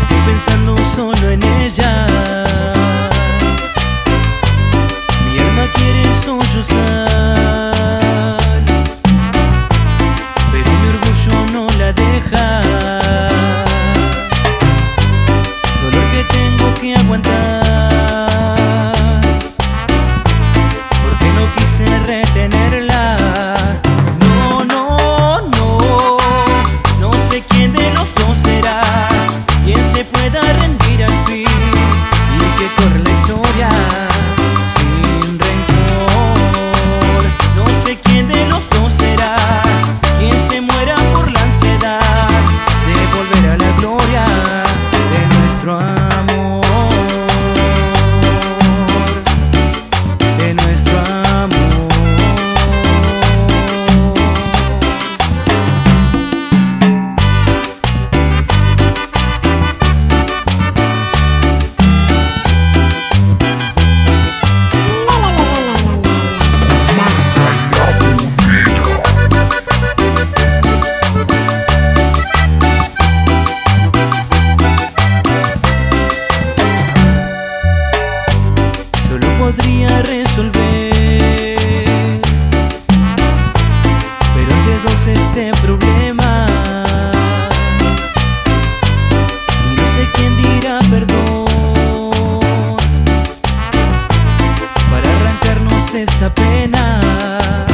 Estoy pensando solo en ella. Mi alma quiere sollozar, pero mi orgullo no la deja. Dolor que tengo que aguantar. esta pena.